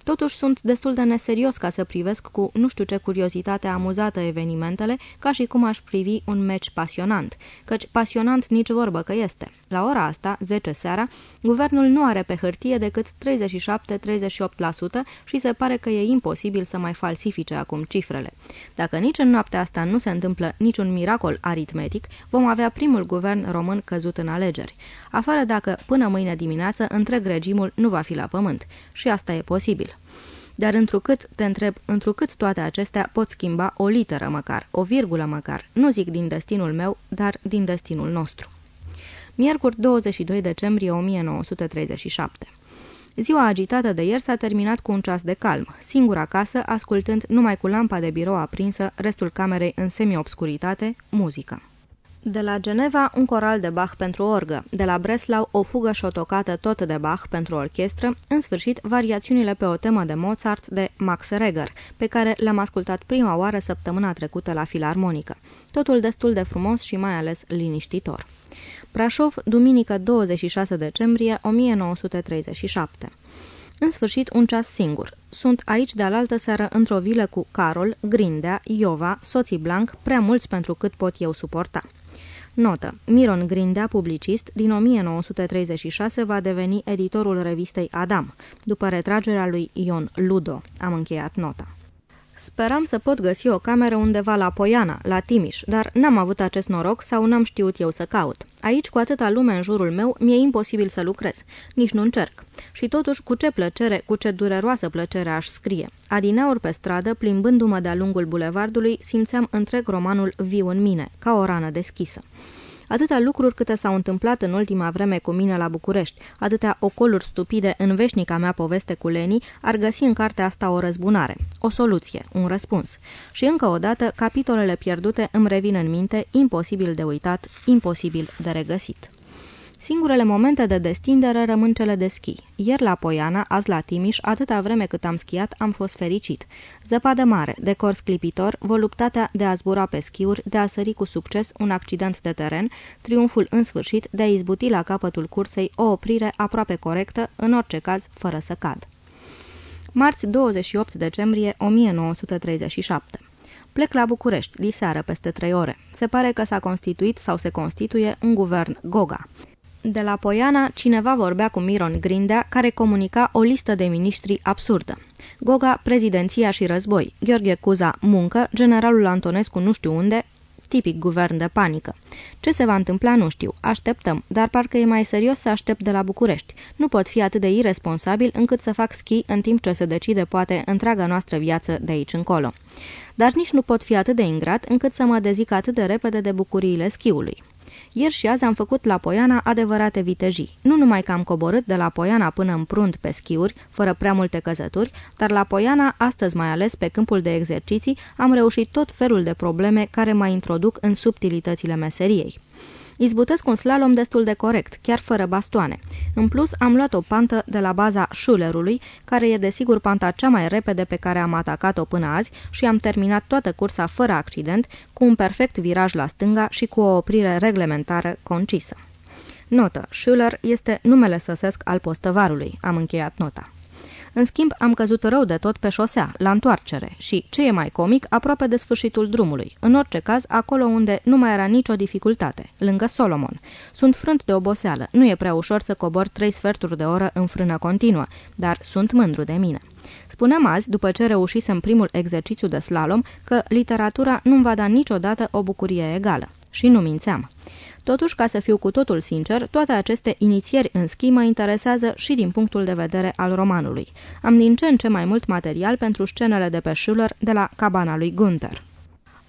Totuși sunt destul de neserios ca să privesc cu nu știu ce curiozitate amuzată evenimentele, ca și cum aș privi un meci pasionant, căci pasionant nici vorbă că este. La ora asta, 10 seara, guvernul nu are pe hârtie decât 37-38% și se pare că e imposibil să mai falsifice acum cifrele. Dacă nici în noaptea asta nu se întâmplă niciun miracol aritmetic, vom avea primul guvern român căzut în alegeri. Afară dacă, până mâine dimineață, întreg regimul nu va fi la pământ. Și asta e posibil. Dar întrucât, te întreb, întrucât toate acestea pot schimba o literă măcar, o virgulă măcar, nu zic din destinul meu, dar din destinul nostru. Miercuri 22 decembrie 1937 Ziua agitată de ieri s-a terminat cu un ceas de calm, singur acasă, ascultând numai cu lampa de birou aprinsă, restul camerei în semi-obscuritate, muzică. De la Geneva, un coral de Bach pentru orgă, de la Breslau, o fugă șotocată tot de Bach pentru orchestră, în sfârșit, variațiunile pe o temă de Mozart de Max Reger, pe care le-am ascultat prima oară săptămâna trecută la Filarmonică. Totul destul de frumos și mai ales liniștitor. Brașov, duminică 26 decembrie 1937 în sfârșit, un ceas singur. Sunt aici de alaltă seară într-o vilă cu Carol, Grindea, Iova, soții Blanc, prea mulți pentru cât pot eu suporta. Notă. Miron Grindea, publicist, din 1936 va deveni editorul revistei Adam, după retragerea lui Ion Ludo. Am încheiat nota. Speram să pot găsi o cameră undeva la Poiana, la Timiș, dar n-am avut acest noroc sau n-am știut eu să caut. Aici, cu atâta lume în jurul meu, mi-e imposibil să lucrez. Nici nu încerc. Și totuși, cu ce plăcere, cu ce dureroasă plăcere aș scrie. Adineauri pe stradă, plimbându-mă de-a lungul bulevardului, simțeam întreg romanul viu în mine, ca o rană deschisă. Atâtea lucruri câte s-au întâmplat în ultima vreme cu mine la București, atâtea ocoluri stupide în veșnica mea poveste cu Leni, ar găsi în cartea asta o răzbunare, o soluție, un răspuns. Și încă o dată, capitolele pierdute îmi revin în minte, imposibil de uitat, imposibil de regăsit. Singurele momente de destindere rămân cele de schi. Ieri la Poiana, azi la Timiș, atâta vreme cât am schiat, am fost fericit. Zăpadă mare, decor sclipitor, voluptatea de a zbura pe schiuri, de a sări cu succes un accident de teren, triumful în sfârșit de a izbuti la capătul cursei o oprire aproape corectă, în orice caz fără să cad. Marți 28 decembrie 1937 Plec la București, diseară, peste trei ore. Se pare că s-a constituit sau se constituie un guvern Goga. De la Poiana, cineva vorbea cu Miron Grindea, care comunica o listă de miniștri absurdă. Goga, prezidenția și război, Gheorghe Cuza, muncă, generalul Antonescu nu știu unde, tipic guvern de panică. Ce se va întâmpla nu știu, așteptăm, dar parcă e mai serios să aștept de la București. Nu pot fi atât de irresponsabil încât să fac schi în timp ce se decide poate întreaga noastră viață de aici încolo. Dar nici nu pot fi atât de ingrat încât să mă dezic atât de repede de bucuriile schiului. Ieri și azi am făcut la Poiana adevărate vitejii. Nu numai că am coborât de la Poiana până în prunt pe schiuri, fără prea multe căzături, dar la Poiana, astăzi mai ales pe câmpul de exerciții, am reușit tot felul de probleme care mă introduc în subtilitățile meseriei. Izbutesc un slalom destul de corect, chiar fără bastoane. În plus, am luat o pantă de la baza Schulerului, care e desigur panta cea mai repede pe care am atacat-o până azi și am terminat toată cursa fără accident, cu un perfect viraj la stânga și cu o oprire reglementară concisă. Notă. Schuller este numele săsesc al postăvarului. Am încheiat nota. În schimb, am căzut rău de tot pe șosea, la întoarcere și, ce e mai comic, aproape de sfârșitul drumului. În orice caz, acolo unde nu mai era nicio dificultate, lângă Solomon. Sunt frânt de oboseală, nu e prea ușor să cobor trei sferturi de oră în frână continuă, dar sunt mândru de mine. Spuneam azi, după ce reușisem primul exercițiu de slalom, că literatura nu-mi va da niciodată o bucurie egală. Și nu mințeam. Totuși, ca să fiu cu totul sincer, toate aceste inițieri în schi mă interesează și din punctul de vedere al romanului. Am din ce în ce mai mult material pentru scenele de pe Schuller de la cabana lui Gunther.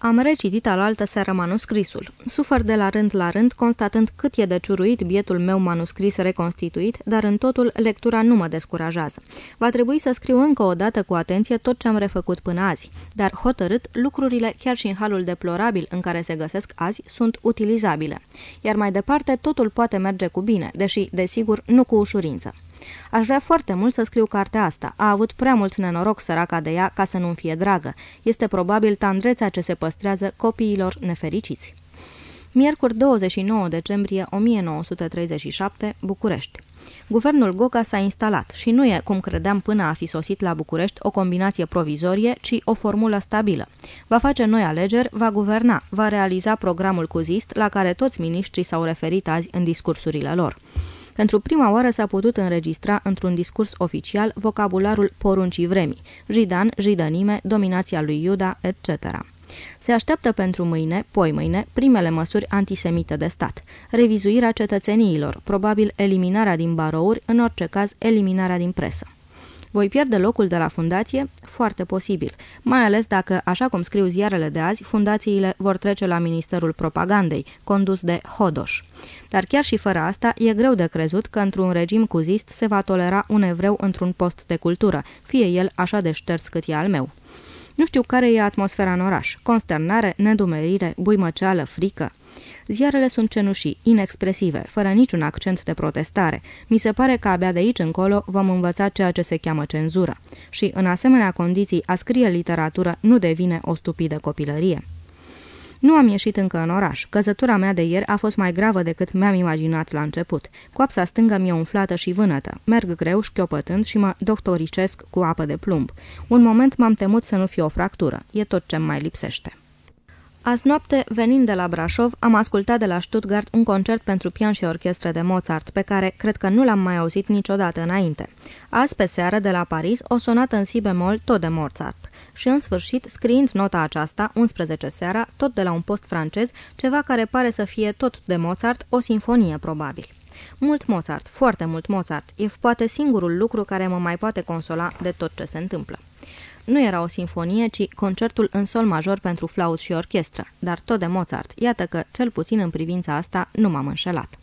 Am recitit alaltă seară manuscrisul. Sufăr de la rând la rând, constatând cât e de ciuruit bietul meu manuscris reconstituit, dar în totul lectura nu mă descurajează. Va trebui să scriu încă o dată cu atenție tot ce am refăcut până azi, dar hotărât, lucrurile, chiar și în halul deplorabil în care se găsesc azi, sunt utilizabile. Iar mai departe, totul poate merge cu bine, deși, desigur, nu cu ușurință. Aș vrea foarte mult să scriu cartea asta. A avut prea mult nenoroc săraca de ea ca să nu-mi fie dragă. Este probabil tandrețea ce se păstrează copiilor nefericiți. Miercuri 29 decembrie 1937, București. Guvernul Goga s-a instalat și nu e, cum credeam până a fi sosit la București, o combinație provizorie, ci o formulă stabilă. Va face noi alegeri, va guverna, va realiza programul cuzist la care toți miniștrii s-au referit azi în discursurile lor. Pentru prima oară s-a putut înregistra într-un discurs oficial vocabularul poruncii vremii, jidan, jidănime, dominația lui Iuda, etc. Se așteaptă pentru mâine, poi mâine, primele măsuri antisemite de stat. Revizuirea cetățeniilor, probabil eliminarea din barouri, în orice caz eliminarea din presă. Voi pierde locul de la fundație? Foarte posibil, mai ales dacă, așa cum scriu ziarele de azi, fundațiile vor trece la Ministerul Propagandei, condus de Hodoș. Dar chiar și fără asta, e greu de crezut că într-un regim cuzist se va tolera un evreu într-un post de cultură, fie el așa de șters cât e al meu. Nu știu care e atmosfera în oraș. Consternare, nedumerire, buimăceală, frică. Ziarele sunt cenușii, inexpresive, fără niciun accent de protestare. Mi se pare că abia de aici încolo vom învăța ceea ce se cheamă cenzură. Și, în asemenea condiții, a scrie literatură nu devine o stupidă copilărie. Nu am ieșit încă în oraș. Căzătura mea de ieri a fost mai gravă decât mi-am imaginat la început. Coapsa stângă mi-e umflată și vânătă. Merg greu, șchiopătând și mă doctoricesc cu apă de plumb. Un moment m-am temut să nu fie o fractură. E tot ce mai lipsește. Azi noapte, venind de la Brașov, am ascultat de la Stuttgart un concert pentru pian și orchestră de Mozart, pe care cred că nu l-am mai auzit niciodată înainte. Azi, pe seară, de la Paris, o sonată în si bemol, tot de Mozart. Și, în sfârșit, scriind nota aceasta, 11 seara, tot de la un post francez, ceva care pare să fie tot de Mozart, o sinfonie, probabil. Mult Mozart, foarte mult Mozart, e poate singurul lucru care mă mai poate consola de tot ce se întâmplă. Nu era o sinfonie, ci concertul în sol major pentru flaut și orchestră, dar tot de Mozart. Iată că, cel puțin în privința asta, nu m-am înșelat.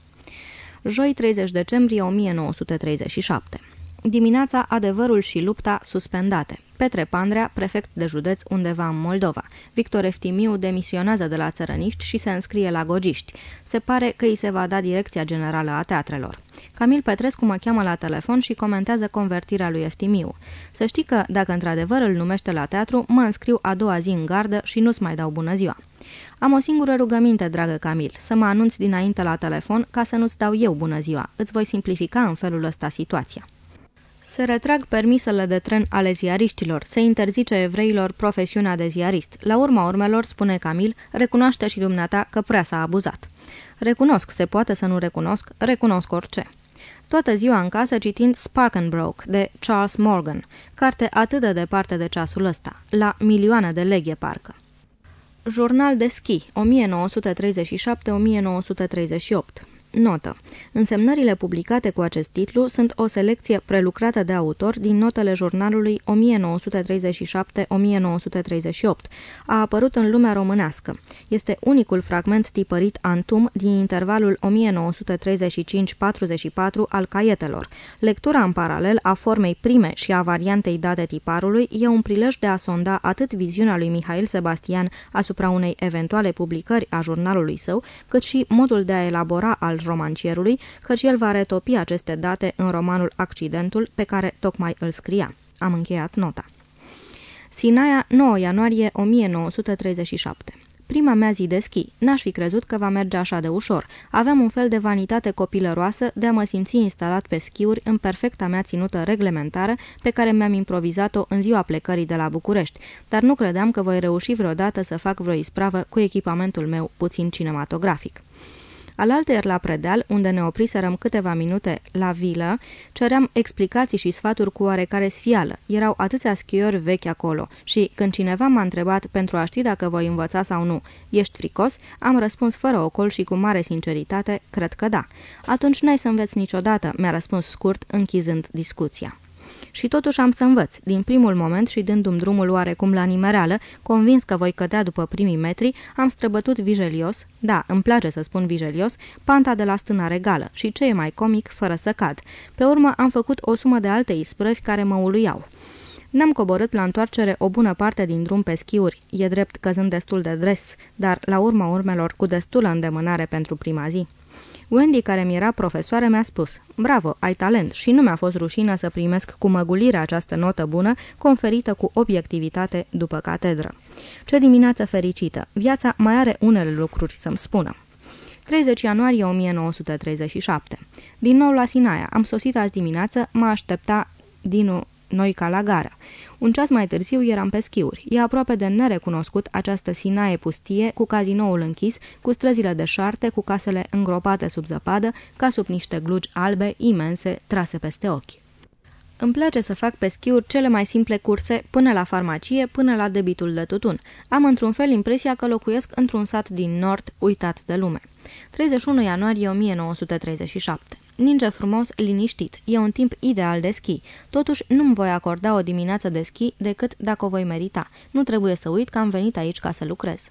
Joi 30 decembrie 1937 Dimineața, adevărul și lupta suspendate. Petre Pandrea, prefect de județ undeva în Moldova. Victor Eftimiu demisionează de la țărăniști și se înscrie la gogiști. Se pare că îi se va da direcția generală a teatrelor. Camil Petrescu mă cheamă la telefon și comentează convertirea lui Eftimiu. Să știi că, dacă într-adevăr îl numește la teatru, mă înscriu a doua zi în gardă și nu-ți mai dau bună ziua. Am o singură rugăminte, dragă Camil, să mă anunți dinainte la telefon ca să nu-ți dau eu bună ziua. Îți voi simplifica în felul ăsta situația. Se retrag permisele de tren ale ziariștilor, se interzice evreilor profesiunea de ziarist. La urma urmelor, spune Camil, recunoaște și dumneata că prea s-a abuzat. Recunosc, se poate să nu recunosc, recunosc orice. Toată ziua în casă citind Spark and Broke de Charles Morgan, carte atât de departe de ceasul ăsta, la milioane de leghe parcă. Jurnal de schi, 1937-1938 Notă. Însemnările publicate cu acest titlu sunt o selecție prelucrată de autor din notele jurnalului 1937-1938. A apărut în lumea românească. Este unicul fragment tipărit antum din intervalul 1935-44 al caietelor. Lectura în paralel a formei prime și a variantei date tiparului e un prilej de a sonda atât viziunea lui Mihail Sebastian asupra unei eventuale publicări a jurnalului său, cât și modul de a elabora al romancierului, căci el va retopi aceste date în romanul Accidentul, pe care tocmai îl scria. Am încheiat nota. Sinaia, 9 ianuarie 1937 Prima mea zi de schi. N-aș fi crezut că va merge așa de ușor. Aveam un fel de vanitate copilăroasă de a mă simți instalat pe schiuri în perfecta mea ținută reglementară pe care mi-am improvizat-o în ziua plecării de la București, dar nu credeam că voi reuși vreodată să fac vreo ispravă cu echipamentul meu puțin cinematografic. Alaltăieri la predeal, unde ne opriserăm câteva minute la vilă, ceream explicații și sfaturi cu oarecare sfială. Erau atâția schiori vechi acolo și, când cineva m-a întrebat pentru a ști dacă voi învăța sau nu, ești fricos, am răspuns fără ocol și cu mare sinceritate, cred că da. Atunci n-ai să înveți niciodată, mi-a răspuns scurt, închizând discuția. Și totuși am să învăț, din primul moment și dându-mi drumul oarecum la nimereală, convins că voi cădea după primii metri, am străbătut vijelios, da, îmi place să spun vijelios, panta de la stâna regală și ce e mai comic, fără să cad. Pe urmă am făcut o sumă de alte isprăvi care mă uluiau. Ne-am coborât la întoarcere o bună parte din drum pe schiuri, e drept căzând destul de dres, dar la urma urmelor cu destulă îndemânare pentru prima zi. Wendy, care mi era profesoară, mi-a spus Bravo, ai talent și nu mi-a fost rușină să primesc cu măgulire această notă bună, conferită cu obiectivitate după catedră. Ce dimineață fericită! Viața mai are unele lucruri să-mi spună. 30 ianuarie 1937. Din nou la Sinaia. Am sosit azi dimineață, mă aștepta Dinu Noica la gara. Un ceas mai târziu eram pe schiuri. E aproape de nerecunoscut această sinaie pustie, cu cazinoul închis, cu străzile de șarte, cu casele îngropate sub zăpadă, ca sub niște glugi albe, imense, trase peste ochi. Îmi place să fac pe schiuri cele mai simple curse, până la farmacie, până la debitul de tutun. Am într-un fel impresia că locuiesc într-un sat din nord uitat de lume. 31 ianuarie 1937 Ninge frumos, liniștit. E un timp ideal de schi. Totuși, nu-mi voi acorda o dimineață de schi decât dacă o voi merita. Nu trebuie să uit că am venit aici ca să lucrez.